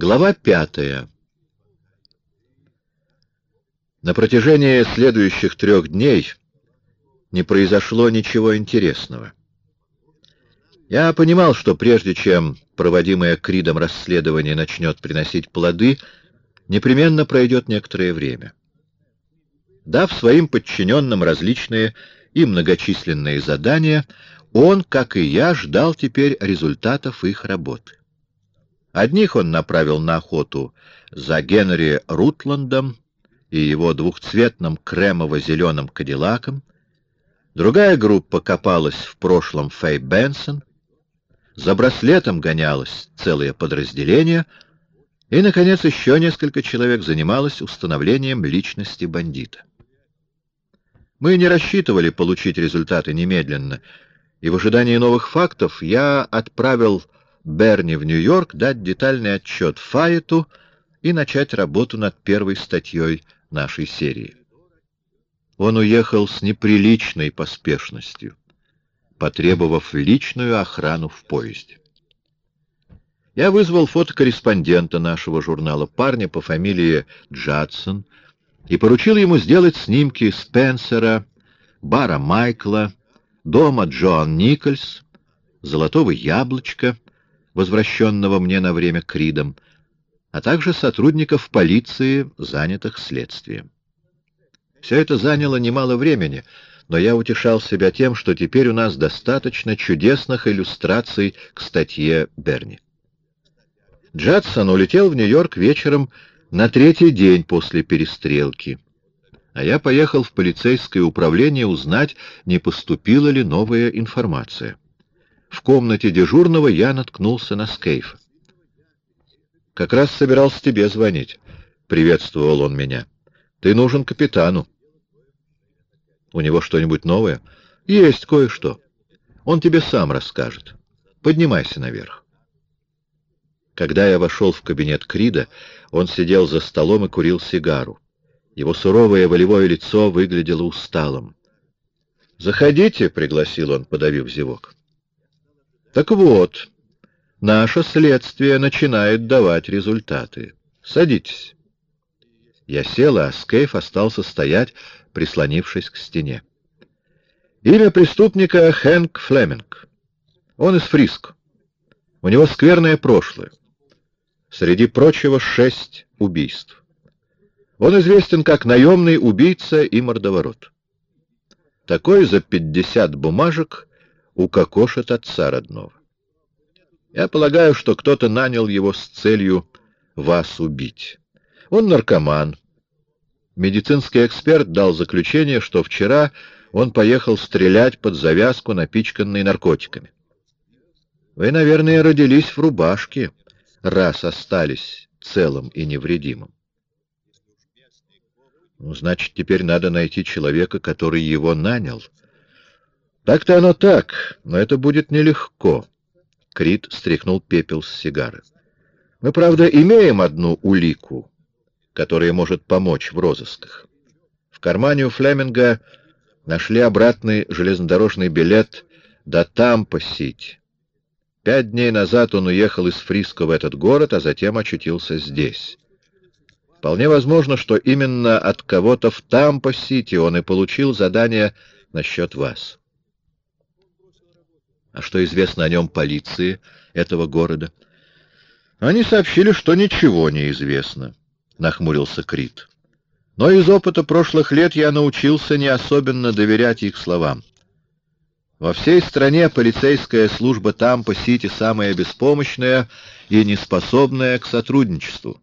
Глава пятая. На протяжении следующих трех дней не произошло ничего интересного. Я понимал, что прежде чем проводимое Кридом расследование начнет приносить плоды, непременно пройдет некоторое время. Дав своим подчиненным различные и многочисленные задания, он, как и я, ждал теперь результатов их работы. Одних он направил на охоту за Генри Рутландом и его двухцветным кремово-зеленым кадиллаком, другая группа копалась в прошлом Фэй Бенсон, за браслетом гонялось целое подразделение, и, наконец, еще несколько человек занималось установлением личности бандита. Мы не рассчитывали получить результаты немедленно, и в ожидании новых фактов я отправил Берни в Нью-Йорк дать детальный отчет Файету и начать работу над первой статьей нашей серии. Он уехал с неприличной поспешностью, потребовав личную охрану в поезде. Я вызвал фотокорреспондента нашего журнала, парня по фамилии Джадсон, и поручил ему сделать снимки Спенсера, бара Майкла, дома Джоан Никольс, золотого яблочка, возвращенного мне на время Кридом, а также сотрудников полиции, занятых следствием. Все это заняло немало времени, но я утешал себя тем, что теперь у нас достаточно чудесных иллюстраций к статье Берни. Джадсон улетел в Нью-Йорк вечером на третий день после перестрелки, а я поехал в полицейское управление узнать, не поступила ли новая информация. В комнате дежурного я наткнулся на Скейфа. «Как раз собирался тебе звонить», — приветствовал он меня. «Ты нужен капитану». «У него что-нибудь новое?» «Есть кое-что. Он тебе сам расскажет. Поднимайся наверх». Когда я вошел в кабинет Крида, он сидел за столом и курил сигару. Его суровое волевое лицо выглядело усталым. «Заходите», — пригласил он, подавив зевок. «Так вот, наше следствие начинает давать результаты. Садитесь». Я сел, а Скейф остался стоять, прислонившись к стене. Имя преступника Хэнк Флеминг. Он из Фриско. У него скверное прошлое. Среди прочего шесть убийств. Он известен как наемный убийца и мордоворот. Такой за пятьдесят бумажек укокошит отца родного. Я полагаю, что кто-то нанял его с целью вас убить. Он наркоман. Медицинский эксперт дал заключение, что вчера он поехал стрелять под завязку, напичканной наркотиками. Вы, наверное, родились в рубашке, раз остались целым и невредимым. Ну, значит, теперь надо найти человека, который его нанял. Так-то оно так, но это будет нелегко. Крит стряхнул пепел с сигары. Мы, правда, имеем одну улику, которая может помочь в розысках. В кармане у Флеминга нашли обратный железнодорожный билет до Тампа-Сити. Пять дней назад он уехал из Фриско в этот город, а затем очутился здесь. Вполне возможно, что именно от кого-то в Тампо-Сити он и получил задание насчет вас. А что известно о нем полиции этого города? Они сообщили, что ничего не известно, — нахмурился Крит. Но из опыта прошлых лет я научился не особенно доверять их словам. Во всей стране полицейская служба Тампа-Сити самая беспомощная и неспособная к сотрудничеству.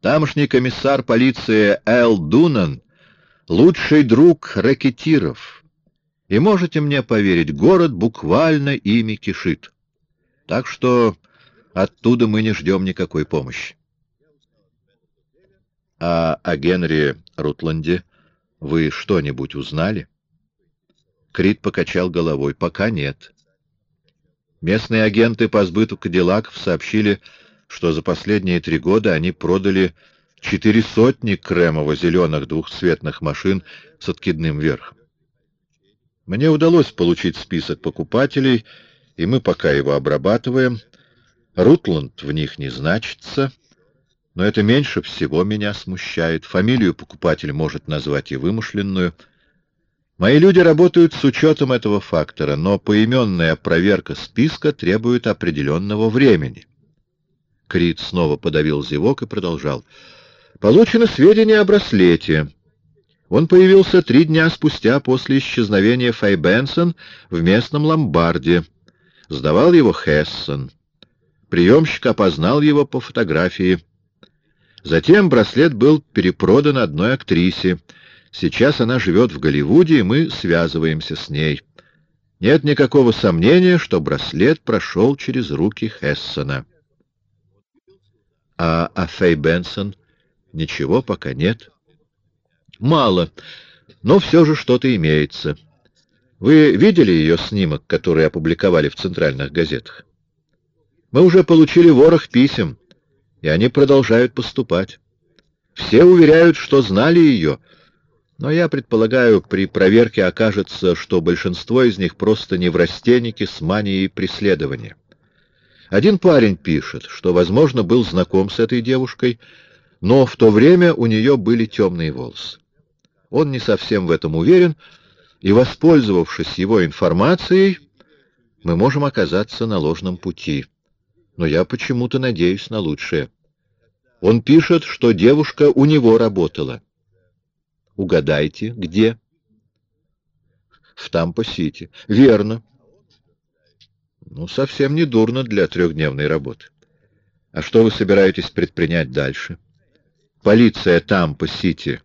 Тамошний комиссар полиции Эл Дунан — лучший друг ракетиров. И можете мне поверить, город буквально ими кишит. Так что оттуда мы не ждем никакой помощи. А о Генри Рутланде вы что-нибудь узнали? Крит покачал головой. «Пока нет». Местные агенты по сбыту кадиллаков сообщили, что за последние три года они продали четыре сотни кремово-зеленых двухцветных машин с откидным верхом. Мне удалось получить список покупателей, и мы пока его обрабатываем. Рутланд в них не значится, Но это меньше всего меня смущает. Фамилию покупатель может назвать и вымышленную. Мои люди работают с учетом этого фактора, но поименная проверка списка требует определенного времени. Крит снова подавил зевок и продолжал. Получено сведения о браслете. Он появился три дня спустя после исчезновения Фэй Бенсон в местном ломбарде. Сдавал его Хессон. Приемщик опознал его по фотографии. Затем браслет был перепродан одной актрисе. Сейчас она живет в Голливуде, и мы связываемся с ней. Нет никакого сомнения, что браслет прошел через руки Хессона. А о Фэй Бенсон ничего пока нет. Мало, но все же что-то имеется. Вы видели ее снимок, который опубликовали в центральных газетах? Мы уже получили ворох писем, и они продолжают поступать. Все уверяют, что знали ее, но я предполагаю, при проверке окажется, что большинство из них просто неврастенники с манией преследования. Один парень пишет, что, возможно, был знаком с этой девушкой, но в то время у нее были темные волосы. Он не совсем в этом уверен, и, воспользовавшись его информацией, мы можем оказаться на ложном пути. Но я почему-то надеюсь на лучшее. Он пишет, что девушка у него работала. Угадайте, где? В Тампо-Сити. Верно. Ну, совсем не дурно для трехдневной работы. А что вы собираетесь предпринять дальше? Полиция Тампо-Сити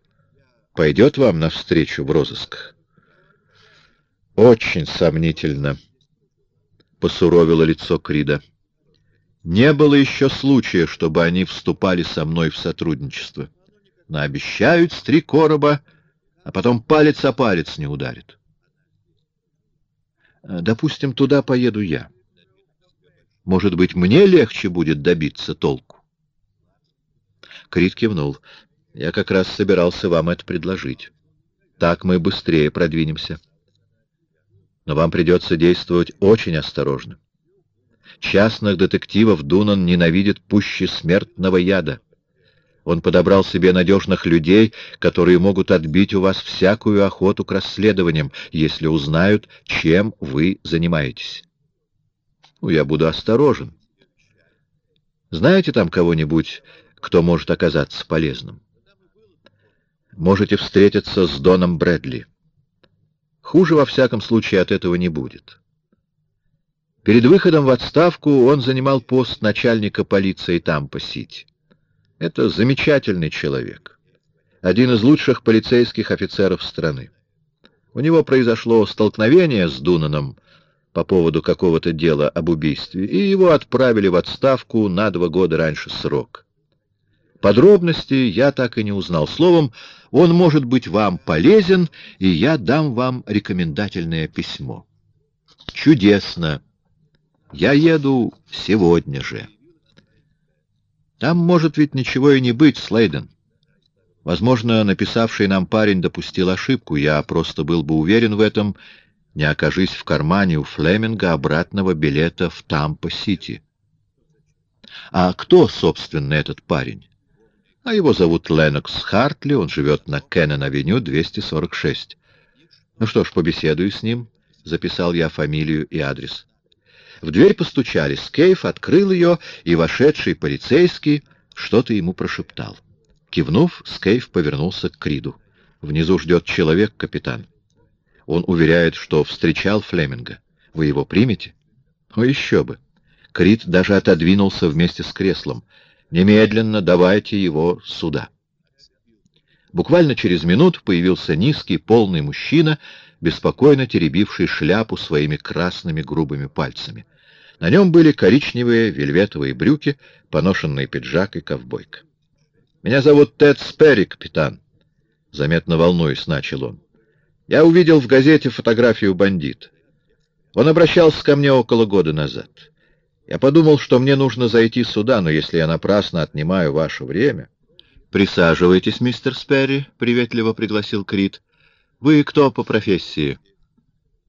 пойдет вам навстречу в розысках? Очень сомнительно, — посуровило лицо Крида. Не было еще случая, чтобы они вступали со мной в сотрудничество. Наобещают с три короба, а потом палец о палец не ударит. Допустим, туда поеду я. Может быть, мне легче будет добиться толку? Крит кивнул. Я как раз собирался вам это предложить. Так мы быстрее продвинемся но вам придется действовать очень осторожно. Частных детективов Дунан ненавидит пуще смертного яда. Он подобрал себе надежных людей, которые могут отбить у вас всякую охоту к расследованиям, если узнают, чем вы занимаетесь. Ну, я буду осторожен. Знаете там кого-нибудь, кто может оказаться полезным? Можете встретиться с Доном Брэдли. Хуже, во всяком случае, от этого не будет. Перед выходом в отставку он занимал пост начальника полиции Тампа-Сити. Это замечательный человек. Один из лучших полицейских офицеров страны. У него произошло столкновение с Дунаном по поводу какого-то дела об убийстве, и его отправили в отставку на два года раньше срока. Подробностей я так и не узнал. Словом, он может быть вам полезен, и я дам вам рекомендательное письмо. Чудесно. Я еду сегодня же. Там может ведь ничего и не быть, Слейден. Возможно, написавший нам парень допустил ошибку. Я просто был бы уверен в этом, не окажись в кармане у Флеминга обратного билета в Тампо-Сити. А кто, собственно, этот парень? А его зовут Ленокс Хартли, он живет на Кеннон-авеню 246. Ну что ж, побеседую с ним, — записал я фамилию и адрес. В дверь постучали, Скейф открыл ее, и вошедший полицейский что-то ему прошептал. Кивнув, Скейф повернулся к Криду. «Внизу ждет человек, капитан. Он уверяет, что встречал Флеминга. Вы его примете?» «О, еще бы!» Крид даже отодвинулся вместе с креслом. Немедленно давайте его сюда. Буквально через минуту появился низкий, полный мужчина, беспокойно теребивший шляпу своими красными грубыми пальцами. На нем были коричневые вельветовые брюки, поношенный пиджак и ковбойка. «Меня зовут Тед Сперри, капитан», — заметно волнуясь, начал он. «Я увидел в газете фотографию бандита. Он обращался ко мне около года назад. Я подумал, что мне нужно зайти сюда, но если я напрасно отнимаю ваше время... — Присаживайтесь, мистер Сперри, — приветливо пригласил Крит. — Вы кто по профессии?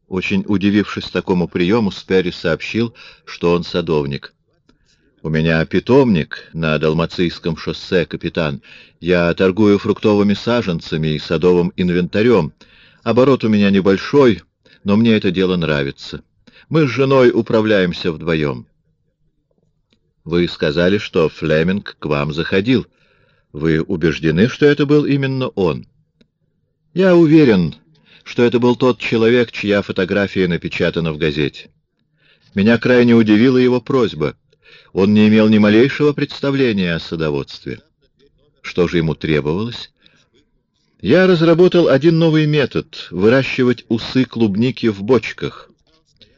Очень удивившись такому приему, Сперри сообщил, что он садовник. — У меня питомник на Далмацийском шоссе, капитан. Я торгую фруктовыми саженцами и садовым инвентарем. Оборот у меня небольшой, но мне это дело нравится. Мы с женой управляемся вдвоем. Вы сказали, что Флеминг к вам заходил. Вы убеждены, что это был именно он? Я уверен, что это был тот человек, чья фотография напечатана в газете. Меня крайне удивила его просьба. Он не имел ни малейшего представления о садоводстве. Что же ему требовалось? Я разработал один новый метод — выращивать усы клубники в бочках.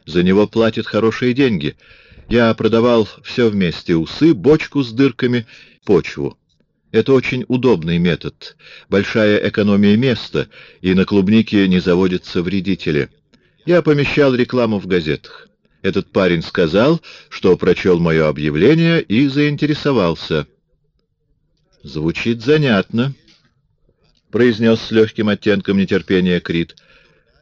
За него платят хорошие деньги. Я продавал все вместе — усы, бочку с дырками, почву. Это очень удобный метод, большая экономия места, и на клубнике не заводятся вредители. Я помещал рекламу в газетах. Этот парень сказал, что прочел мое объявление и заинтересовался. «Звучит занятно», — произнес с легким оттенком нетерпения Крит.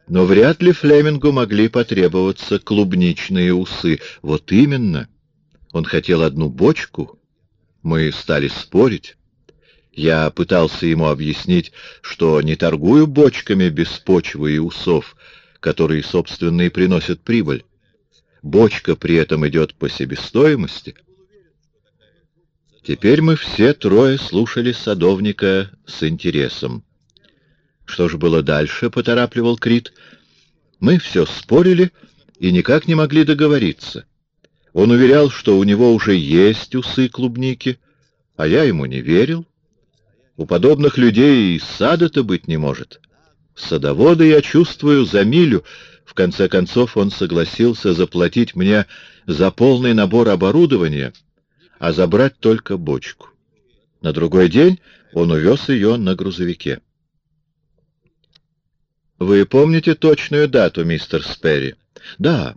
«Но вряд ли Флемингу могли потребоваться клубничные усы. Вот именно. Он хотел одну бочку. Мы стали спорить». Я пытался ему объяснить, что не торгую бочками без почвы и усов, которые, собственно, и приносят прибыль. Бочка при этом идет по себестоимости. Теперь мы все трое слушали садовника с интересом. Что же было дальше, поторапливал Крит. Мы все спорили и никак не могли договориться. Он уверял, что у него уже есть усы клубники, а я ему не верил. У подобных людей и сада-то быть не может. Садовода я чувствую за милю. В конце концов он согласился заплатить мне за полный набор оборудования, а забрать только бочку. На другой день он увез ее на грузовике. «Вы помните точную дату, мистер Сперри?» «Да.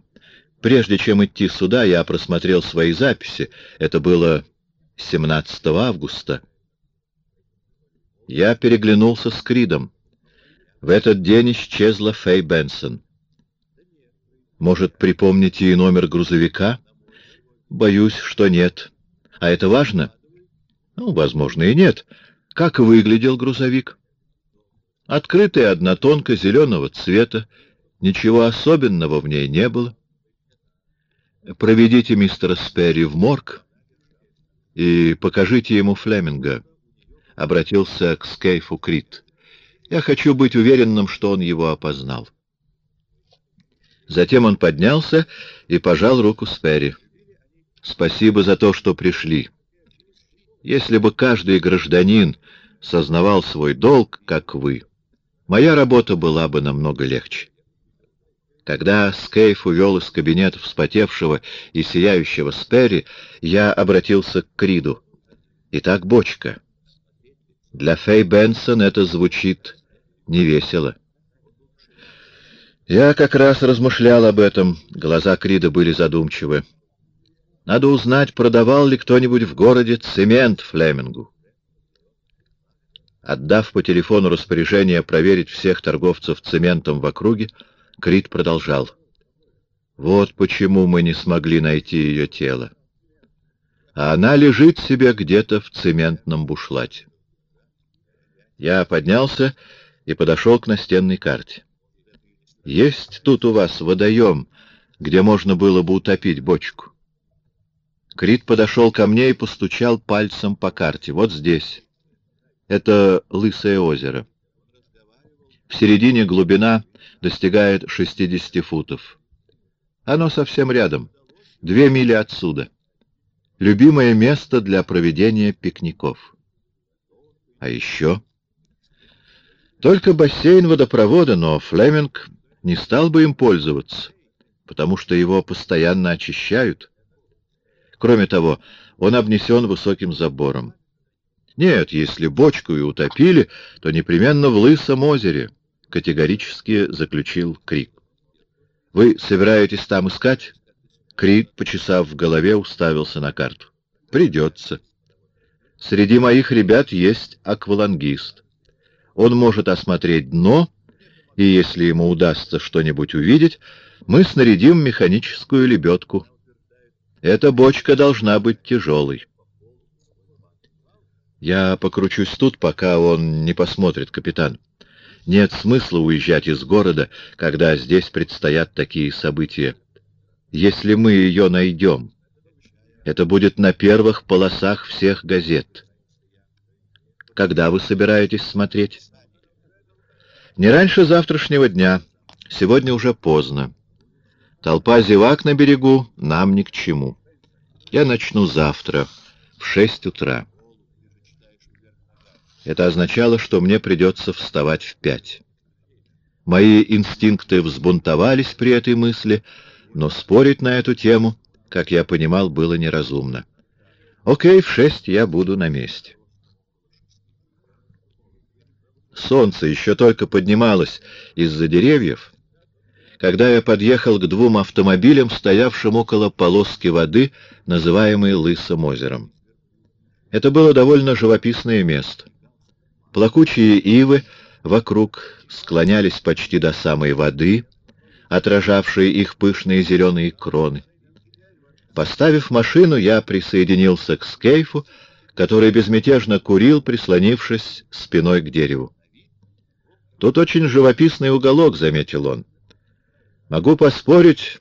Прежде чем идти сюда, я просмотрел свои записи. Это было 17 августа». Я переглянулся с Кридом. В этот день исчезла Фэй Бенсон. Может, припомните и номер грузовика? Боюсь, что нет. А это важно? Ну, возможно, и нет. Как выглядел грузовик? Открытая однотонка зеленого цвета. Ничего особенного в ней не было. Проведите мистера Сперри в морг и покажите ему Флеминга обратился к Скейфу Крит. «Я хочу быть уверенным, что он его опознал». Затем он поднялся и пожал руку Сперри. «Спасибо за то, что пришли. Если бы каждый гражданин сознавал свой долг, как вы, моя работа была бы намного легче». Когда Скейф увел из кабинета вспотевшего и сияющего Сперри, я обратился к Криду. «Итак, бочка». Для Фэй Бенсон это звучит невесело. Я как раз размышлял об этом, глаза Крида были задумчивы. Надо узнать, продавал ли кто-нибудь в городе цемент Флемингу. Отдав по телефону распоряжение проверить всех торговцев цементом в округе, Крид продолжал. Вот почему мы не смогли найти ее тело. А она лежит себе где-то в цементном бушлате. Я поднялся и подошел к настенной карте. «Есть тут у вас водоем, где можно было бы утопить бочку?» Крит подошел ко мне и постучал пальцем по карте. «Вот здесь. Это Лысое озеро. В середине глубина достигает 60 футов. Оно совсем рядом, две мили отсюда. Любимое место для проведения пикников. А еще... Только бассейн водопровода, но Флеминг не стал бы им пользоваться, потому что его постоянно очищают. Кроме того, он обнесен высоким забором. Нет, если бочку и утопили, то непременно в Лысом озере, — категорически заключил Крик. — Вы собираетесь там искать? Крик, почесав в голове, уставился на карту. — Придется. Среди моих ребят есть аквалангист. Он может осмотреть дно, и если ему удастся что-нибудь увидеть, мы снарядим механическую лебедку. Эта бочка должна быть тяжелой. Я покручусь тут, пока он не посмотрит, капитан. Нет смысла уезжать из города, когда здесь предстоят такие события. Если мы ее найдем, это будет на первых полосах всех газет. Когда вы собираетесь смотреть? Не раньше завтрашнего дня. Сегодня уже поздно. Толпа зевак на берегу нам ни к чему. Я начну завтра в шесть утра. Это означало, что мне придется вставать в пять. Мои инстинкты взбунтовались при этой мысли, но спорить на эту тему, как я понимал, было неразумно. Окей, в шесть я буду на месте. Солнце еще только поднималось из-за деревьев, когда я подъехал к двум автомобилям, стоявшим около полоски воды, называемой Лысым озером. Это было довольно живописное место. Плакучие ивы вокруг склонялись почти до самой воды, отражавшие их пышные зеленые кроны. Поставив машину, я присоединился к Скейфу, который безмятежно курил, прислонившись спиной к дереву. «Тут очень живописный уголок», — заметил он. «Могу поспорить,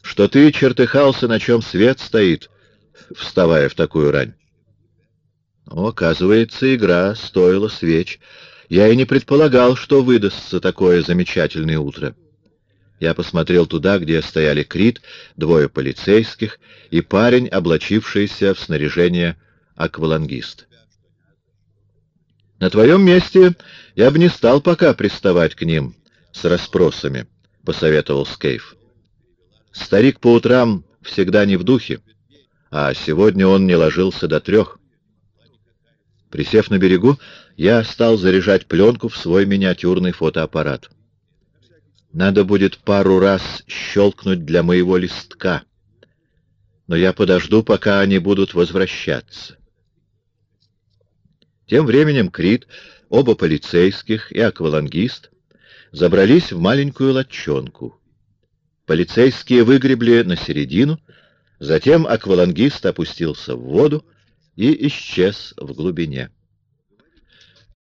что ты чертыхался, на чем свет стоит, вставая в такую рань». Оказывается, игра стоила свеч. Я и не предполагал, что выдастся такое замечательное утро. Я посмотрел туда, где стояли Крит, двое полицейских и парень, облачившийся в снаряжение аквалангист. На твоем месте я бы не стал пока приставать к ним с расспросами, — посоветовал Скейф. Старик по утрам всегда не в духе, а сегодня он не ложился до трех. Присев на берегу, я стал заряжать пленку в свой миниатюрный фотоаппарат. Надо будет пару раз щелкнуть для моего листка, но я подожду, пока они будут возвращаться. Тем временем Крит, оба полицейских и аквалангист забрались в маленькую лодчонку. Полицейские выгребли на середину, затем аквалангист опустился в воду, и исчез в глубине.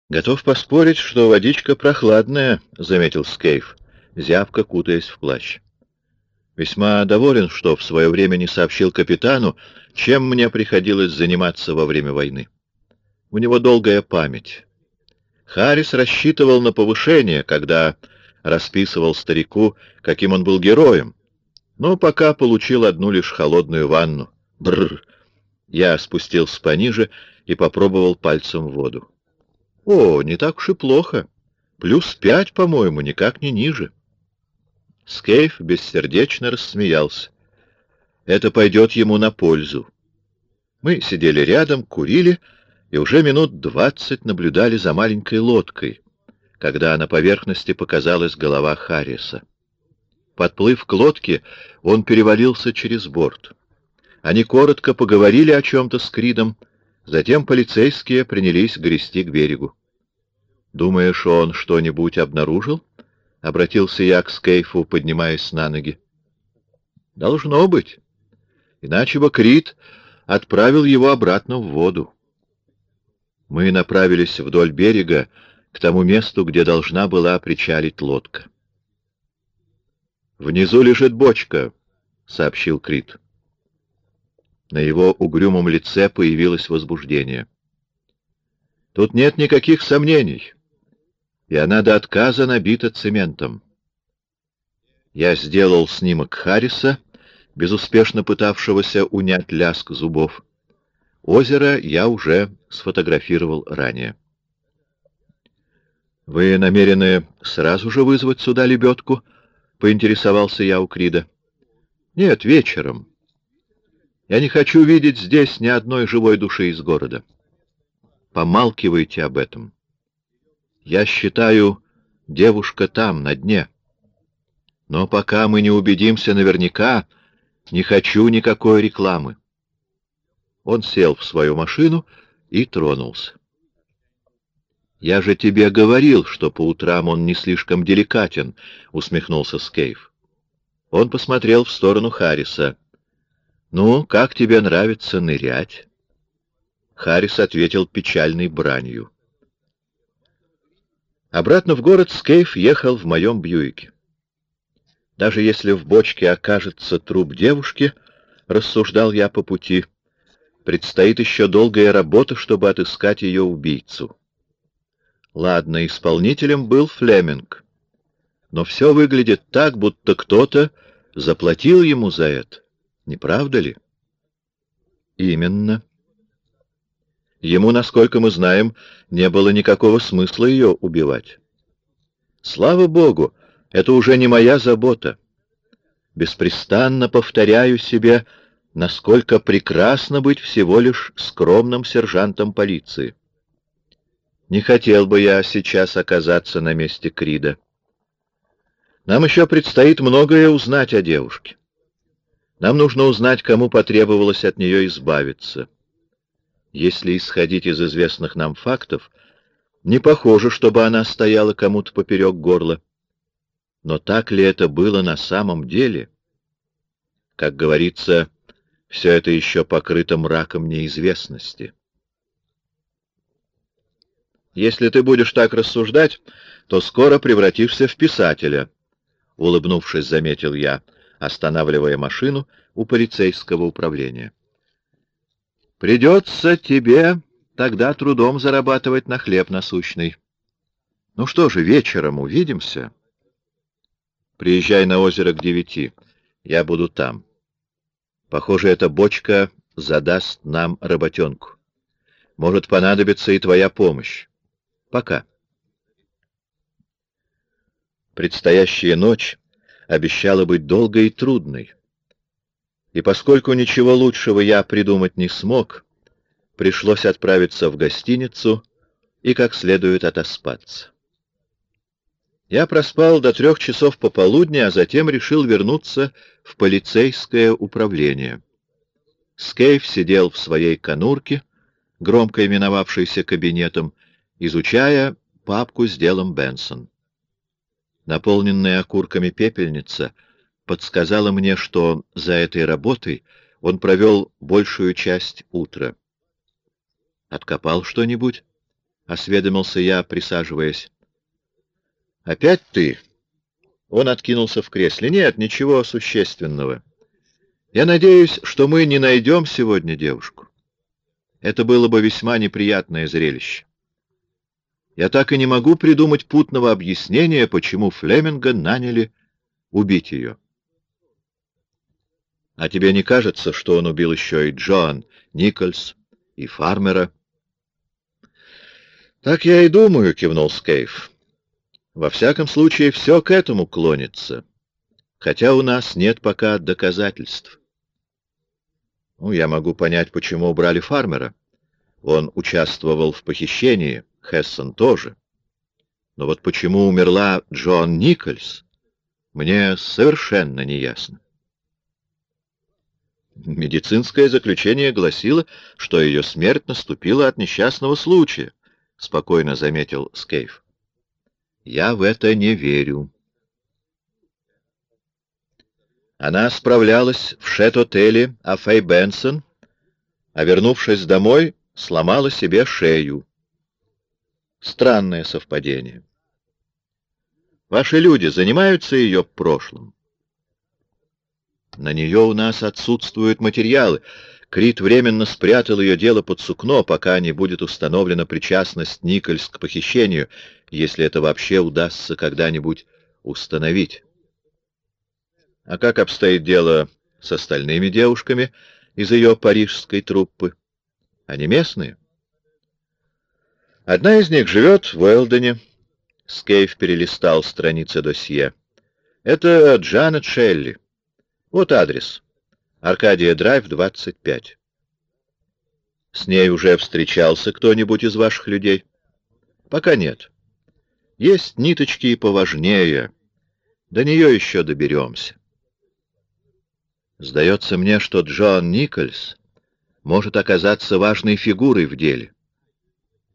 «Готов поспорить, что водичка прохладная», — заметил Скейф, зябко кутаясь в плащ. «Весьма доволен, что в свое время не сообщил капитану, чем мне приходилось заниматься во время войны. У него долгая память. Харрис рассчитывал на повышение, когда расписывал старику, каким он был героем, но пока получил одну лишь холодную ванну. Бррр! Я спустился пониже и попробовал пальцем воду. О, не так уж и плохо. Плюс пять, по-моему, никак не ниже. Скейф бессердечно рассмеялся. Это пойдет ему на пользу. Мы сидели рядом, курили и уже минут двадцать наблюдали за маленькой лодкой, когда на поверхности показалась голова Харриса. Подплыв к лодке, он перевалился через борт. Они коротко поговорили о чем-то с Кридом, затем полицейские принялись грести к берегу. «Думаешь, он что-нибудь обнаружил?» — обратился я к Скейфу, поднимаясь на ноги. «Должно быть. Иначе бы Крид отправил его обратно в воду. Мы направились вдоль берега к тому месту, где должна была причалить лодка. «Внизу лежит бочка», — сообщил Крид. На его угрюмом лице появилось возбуждение. Тут нет никаких сомнений, и она до отказа набита цементом. Я сделал снимок Харриса, безуспешно пытавшегося унять лязг зубов. Озеро я уже сфотографировал ранее. «Вы намерены сразу же вызвать сюда лебедку?» — поинтересовался я у Крида. «Нет, вечером. Я не хочу видеть здесь ни одной живой души из города. Помалкивайте об этом. Я считаю, девушка там, на дне. Но пока мы не убедимся наверняка, не хочу никакой рекламы. Он сел в свою машину и тронулся. «Я же тебе говорил, что по утрам он не слишком деликатен», — усмехнулся Скейф. Он посмотрел в сторону Харриса. «Ну, как тебе нравится нырять?» Харрис ответил печальной бранью. Обратно в город Скейф ехал в моем Бьюике. Даже если в бочке окажется труп девушки, рассуждал я по пути, предстоит еще долгая работа, чтобы отыскать ее убийцу. Ладно, исполнителем был Флеминг, но все выглядит так, будто кто-то заплатил ему за это. Не правда ли? Именно. Ему, насколько мы знаем, не было никакого смысла ее убивать. Слава Богу, это уже не моя забота. Беспрестанно повторяю себе, насколько прекрасно быть всего лишь скромным сержантом полиции. Не хотел бы я сейчас оказаться на месте Крида. Нам еще предстоит многое узнать о девушке. Нам нужно узнать, кому потребовалось от нее избавиться. Если исходить из известных нам фактов, не похоже, чтобы она стояла кому-то поперек горла. Но так ли это было на самом деле? Как говорится, все это еще покрыто мраком неизвестности. Если ты будешь так рассуждать, то скоро превратишься в писателя, — улыбнувшись, заметил я, останавливая машину у полицейского управления. Придется тебе тогда трудом зарабатывать на хлеб насущный. Ну что же, вечером увидимся. Приезжай на озеро к девяти. Я буду там. Похоже, эта бочка задаст нам работенку. Может понадобиться и твоя помощь. Пока. Предстоящая ночь обещала быть долгой и трудной. И поскольку ничего лучшего я придумать не смог, пришлось отправиться в гостиницу и как следует отоспаться. Я проспал до трех часов пополудни, а затем решил вернуться в полицейское управление. Скейф сидел в своей конурке, громко именовавшейся кабинетом, изучая папку с делом Бенсон. Наполненная окурками пепельница подсказала мне, что за этой работой он провел большую часть утра. «Откопал что-нибудь?» — осведомился я, присаживаясь. «Опять ты?» Он откинулся в кресле. «Нет, ничего существенного. Я надеюсь, что мы не найдем сегодня девушку. Это было бы весьма неприятное зрелище. Я так и не могу придумать путного объяснения, почему Флеминга наняли убить ее. А тебе не кажется, что он убил еще и Джоан Никольс, и Фармера? — Так я и думаю, — кивнул Скейф. Во всяком случае, все к этому клонится, хотя у нас нет пока доказательств. Ну, я могу понять, почему убрали фармера. Он участвовал в похищении, Хессон тоже. Но вот почему умерла Джон Никольс, мне совершенно не ясно. Медицинское заключение гласило, что ее смерть наступила от несчастного случая, — спокойно заметил Скейф. Я в это не верю. Она справлялась в шет-отеле Афей Бенсон, а, вернувшись домой, сломала себе шею. Странное совпадение. Ваши люди занимаются ее прошлым? На нее у нас отсутствуют материалы. Крит временно спрятал ее дело под сукно, пока не будет установлена причастность Никольс к похищению, если это вообще удастся когда-нибудь установить. А как обстоит дело с остальными девушками из ее парижской труппы? Они местные? Одна из них живет в Уэлдоне. Скейф перелистал страницы досье. Это Джанет Шелли. Вот адрес. Аркадия Драйв, 25. С ней уже встречался кто-нибудь из ваших людей? Пока нет. Есть ниточки и поважнее. До нее еще доберемся. Сдается мне, что Джон Никольс может оказаться важной фигурой в деле.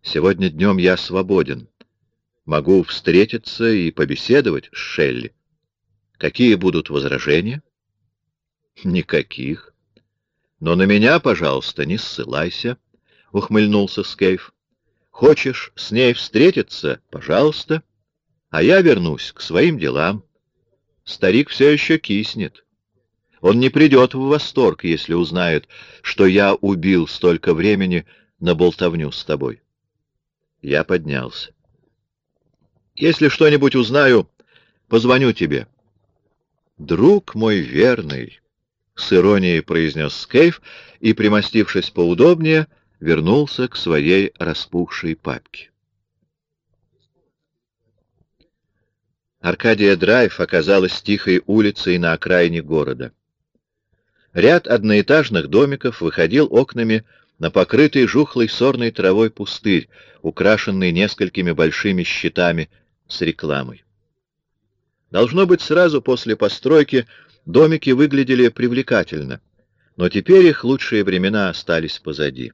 Сегодня днем я свободен. Могу встретиться и побеседовать с Шелли. Какие будут возражения? Никаких. Но на меня, пожалуйста, не ссылайся, — ухмыльнулся Скейф. Хочешь с ней встретиться? Пожалуйста. А я вернусь к своим делам. Старик все еще киснет. Он не придет в восторг, если узнает, что я убил столько времени на болтовню с тобой. Я поднялся. Если что-нибудь узнаю, позвоню тебе. Друг мой верный, — с иронией произнес Скейф и, примостившись поудобнее, вернулся к своей распухшей папке. Аркадия Драйв оказалась тихой улицей на окраине города. Ряд одноэтажных домиков выходил окнами на покрытый жухлой сорной травой пустырь, украшенный несколькими большими щитами с рекламой. Должно быть, сразу после постройки домики выглядели привлекательно, но теперь их лучшие времена остались позади.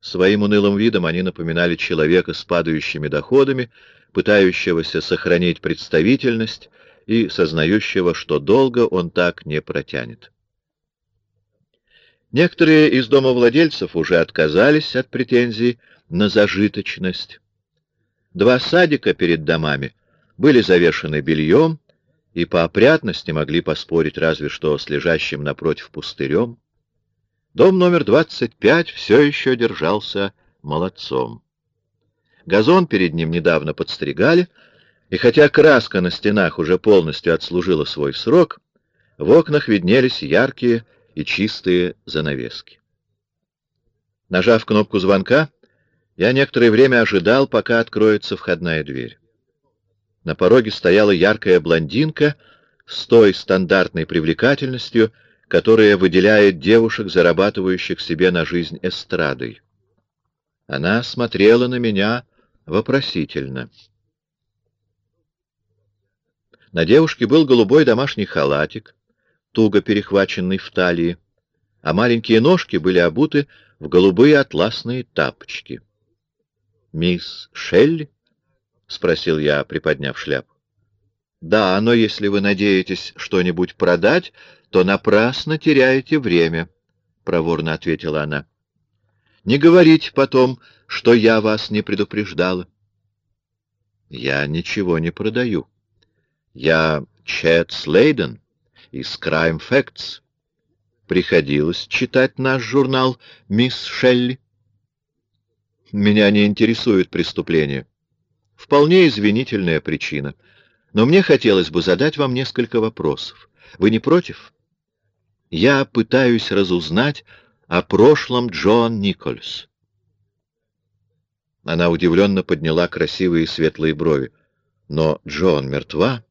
Своим унылым видом они напоминали человека с падающими доходами, пытающегося сохранить представительность и сознающего, что долго он так не протянет. Некоторые из домовладельцев уже отказались от претензий на зажиточность. Два садика перед домами были завешены бельем и по опрятности могли поспорить разве что с лежащим напротив пустырем. Дом номер 25 все еще держался молодцом. Газон перед ним недавно подстригали, и хотя краска на стенах уже полностью отслужила свой срок, в окнах виднелись яркие и чистые занавески. Нажав кнопку звонка, я некоторое время ожидал, пока откроется входная дверь. На пороге стояла яркая блондинка с той стандартной привлекательностью, которая выделяет девушек, зарабатывающих себе на жизнь эстрадой. Она смотрела на меня вопросительно. На девушке был голубой домашний халатик, туго перехваченный в талии, а маленькие ножки были обуты в голубые атласные тапочки. «Мисс Шелли?» — спросил я, приподняв шляпу. «Да, но если вы надеетесь что-нибудь продать, то напрасно теряете время», — проворно ответила она. «Не говорите потом, что я вас не предупреждала». «Я ничего не продаю. Я Чет Слейден из Crime Facts. Приходилось читать наш журнал «Мисс Шелли». Меня не интересует преступление. Вполне извинительная причина. Но мне хотелось бы задать вам несколько вопросов. Вы не против?» Я пытаюсь разузнать о прошлом Джон Никольс. Она удивленно подняла красивые светлые брови. Но Джон мертва?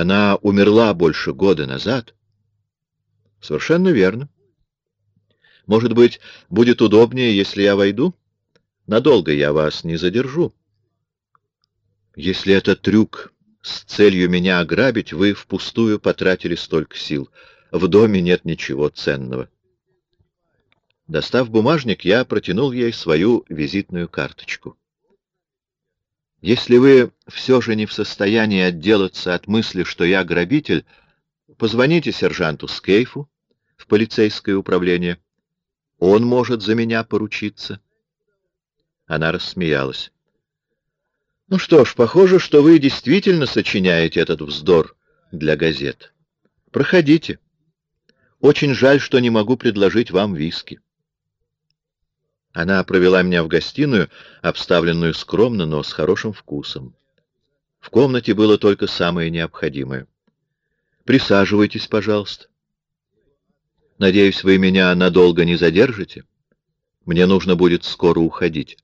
Она умерла больше года назад? Совершенно верно. Может быть, будет удобнее, если я войду? Надолго я вас не задержу. Если это трюк с целью меня ограбить, вы впустую потратили столько сил. В доме нет ничего ценного. Достав бумажник, я протянул ей свою визитную карточку. Если вы все же не в состоянии отделаться от мысли, что я грабитель, позвоните сержанту Скейфу в полицейское управление. Он может за меня поручиться. Она рассмеялась. Ну что ж, похоже, что вы действительно сочиняете этот вздор для газет. Проходите. Очень жаль, что не могу предложить вам виски. Она провела меня в гостиную, обставленную скромно, но с хорошим вкусом. В комнате было только самое необходимое. Присаживайтесь, пожалуйста. Надеюсь, вы меня надолго не задержите. Мне нужно будет скоро уходить.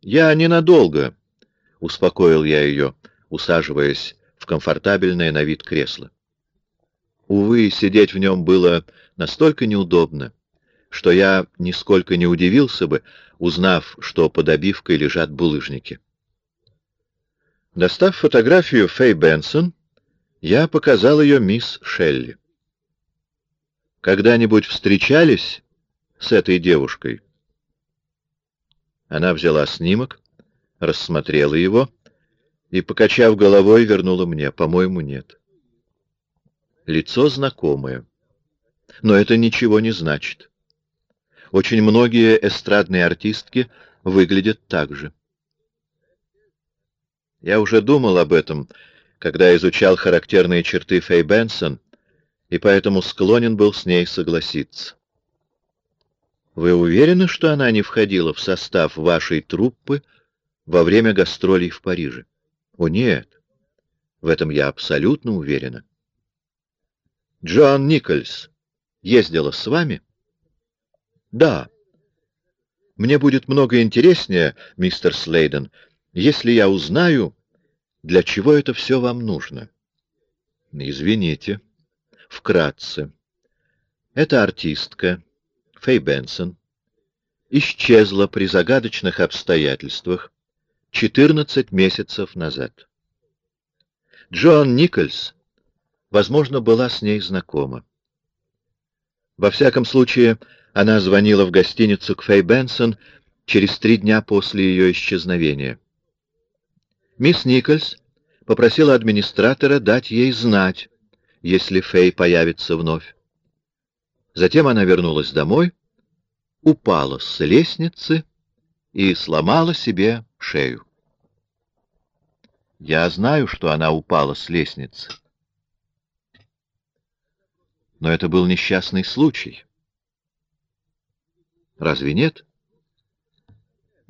Я ненадолго, — успокоил я ее, усаживаясь в комфортабельное на вид кресло. Увы, сидеть в нем было настолько неудобно, что я нисколько не удивился бы, узнав, что под обивкой лежат булыжники. Достав фотографию Фэй Бенсон, я показал ее мисс Шелли. «Когда-нибудь встречались с этой девушкой?» Она взяла снимок, рассмотрела его и, покачав головой, вернула мне. По-моему, нет. Лицо знакомое. Но это ничего не значит. Очень многие эстрадные артистки выглядят так же. Я уже думал об этом, когда изучал характерные черты Фэй Бенсон, и поэтому склонен был с ней согласиться. Вы уверены, что она не входила в состав вашей труппы во время гастролей в Париже? О, нет. В этом я абсолютно уверена. Джоан Никольс ездила с вами? Да. Мне будет много интереснее, мистер Слейден, если я узнаю, для чего это все вам нужно. Извините. Вкратце. Это артистка, Фэй Бенсон, исчезла при загадочных обстоятельствах 14 месяцев назад. Джон Никольс, возможно, была с ней знакома. Во всяком случае, она звонила в гостиницу к Фэй Бенсон через три дня после ее исчезновения. Мисс Никольс попросила администратора дать ей знать, если Фэй появится вновь. Затем она вернулась домой, упала с лестницы и сломала себе шею. Я знаю, что она упала с лестницы. Но это был несчастный случай. Разве нет?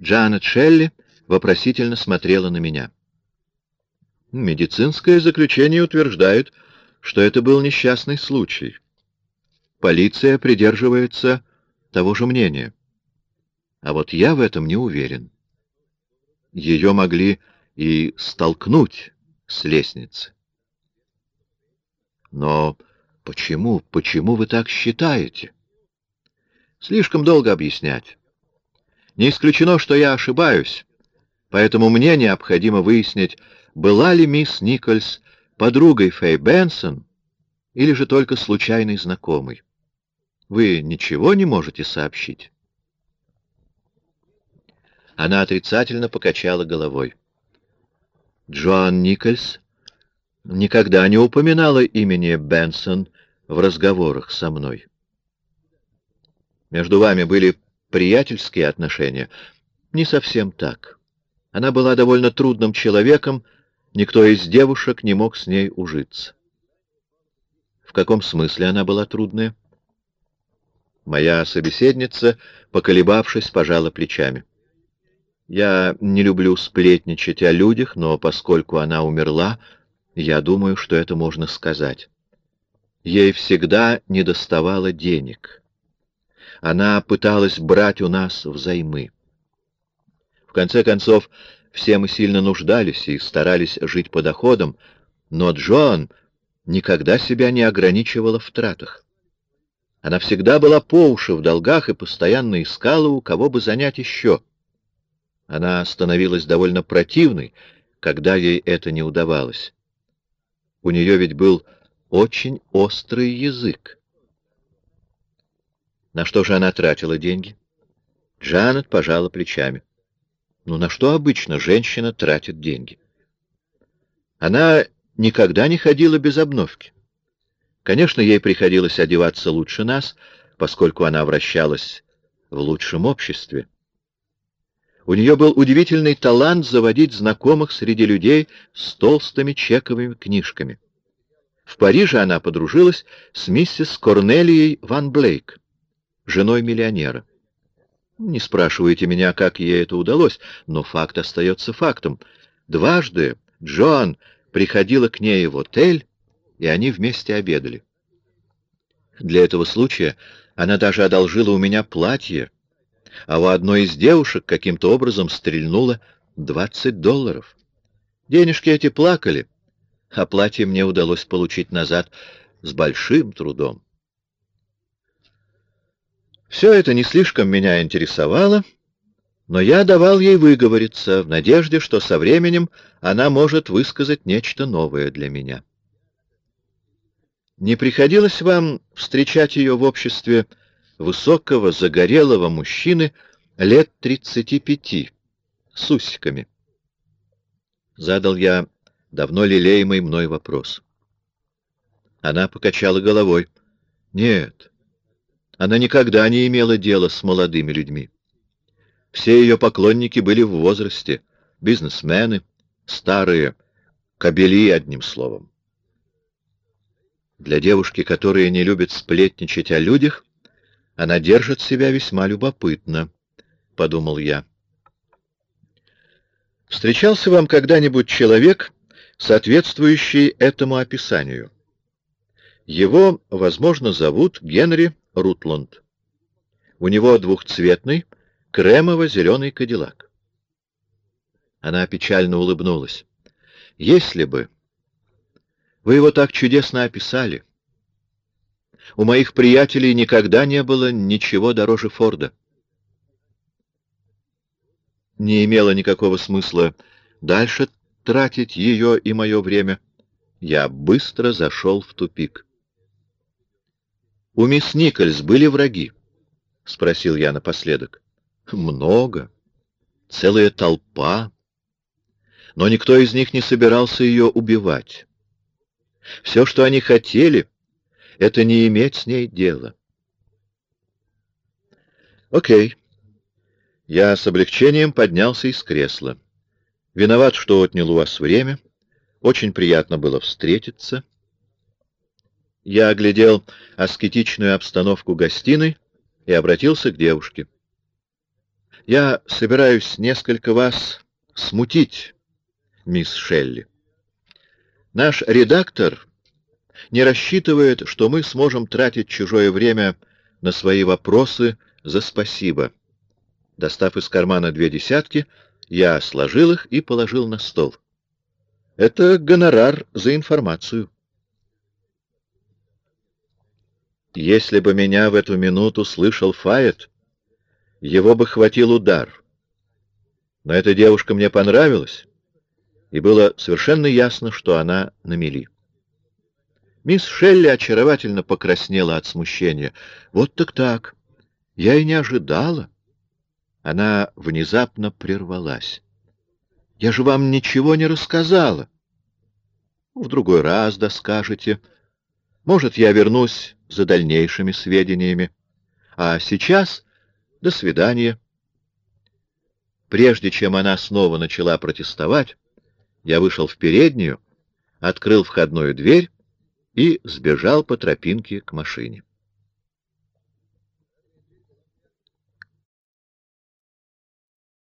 Джанет Шелли вопросительно смотрела на меня. Медицинское заключение утверждает, что это был несчастный случай. Полиция придерживается того же мнения. А вот я в этом не уверен. Ее могли и столкнуть с лестницы. Но почему, почему вы так считаете? Слишком долго объяснять. Не исключено, что я ошибаюсь, поэтому мне необходимо выяснить, была ли мисс Никольс подругой Фэй Бенсон или же только случайной знакомой. Вы ничего не можете сообщить?» Она отрицательно покачала головой. Джоан Никольс никогда не упоминала имени Бенсон в разговорах со мной. Между вами были приятельские отношения? Не совсем так. Она была довольно трудным человеком, никто из девушек не мог с ней ужиться. В каком смысле она была трудная? Моя собеседница, поколебавшись, пожала плечами. Я не люблю сплетничать о людях, но поскольку она умерла, я думаю, что это можно сказать. Ей всегда недоставало денег. Она пыталась брать у нас взаймы. В конце концов, все мы сильно нуждались и старались жить по доходам, но Джоан никогда себя не ограничивала в тратах. Она всегда была по уши в долгах и постоянно искала, у кого бы занять еще. Она становилась довольно противной, когда ей это не удавалось. У нее ведь был очень острый язык. На что же она тратила деньги? Джанет пожала плечами. Ну, на что обычно женщина тратит деньги? Она никогда не ходила без обновки. Конечно, ей приходилось одеваться лучше нас, поскольку она вращалась в лучшем обществе. У нее был удивительный талант заводить знакомых среди людей с толстыми чековыми книжками. В Париже она подружилась с миссис Корнелией Ван Блейк, женой миллионера. Не спрашивайте меня, как ей это удалось, но факт остается фактом. Дважды Джоан приходила к ней в отель, и они вместе обедали. Для этого случая она даже одолжила у меня платье, а у одной из девушек каким-то образом стрельнула 20 долларов. Денежки эти плакали, а платье мне удалось получить назад с большим трудом. Все это не слишком меня интересовало, но я давал ей выговориться в надежде, что со временем она может высказать нечто новое для меня. Не приходилось вам встречать ее в обществе высокого, загорелого мужчины лет тридцати пяти, с усиками? Задал я давно лелеемый мной вопрос. Она покачала головой. Нет, Она никогда не имела дела с молодыми людьми. Все ее поклонники были в возрасте, бизнесмены, старые, кобели, одним словом. Для девушки, которая не любит сплетничать о людях, она держит себя весьма любопытно, — подумал я. Встречался вам когда-нибудь человек, соответствующий этому описанию? Его, возможно, зовут Генри Рутланд. У него двухцветный, кремово-зеленый кадиллак. Она печально улыбнулась. Если бы... Вы его так чудесно описали. У моих приятелей никогда не было ничего дороже Форда. Не имело никакого смысла дальше тратить ее и мое время. Я быстро зашел в тупик. «У мисс Никольс были враги?» — спросил я напоследок. «Много. Целая толпа. Но никто из них не собирался ее убивать. Все, что они хотели, — это не иметь с ней дела. Окей. Я с облегчением поднялся из кресла. Виноват, что отнял у вас время. Очень приятно было встретиться. Я оглядел аскетичную обстановку гостиной и обратился к девушке. Я собираюсь несколько вас смутить, мисс Шелли. Наш редактор не рассчитывает, что мы сможем тратить чужое время на свои вопросы за спасибо. Достав из кармана две десятки, я сложил их и положил на стол. Это гонорар за информацию. Если бы меня в эту минуту слышал Файет, его бы хватил удар. Но эта девушка мне понравилась, и было совершенно ясно, что она на мели. Мисс Шелли очаровательно покраснела от смущения. «Вот так так. Я и не ожидала». Она внезапно прервалась. «Я же вам ничего не рассказала». «В другой раз да скажете. Может, я вернусь за дальнейшими сведениями. А сейчас до свидания». Прежде чем она снова начала протестовать, я вышел в переднюю, открыл входную дверь и сбежал по тропинке к машине.